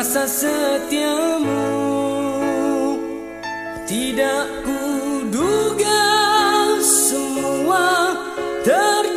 rasa setiamu tidak kuduga semua terjadi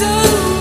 so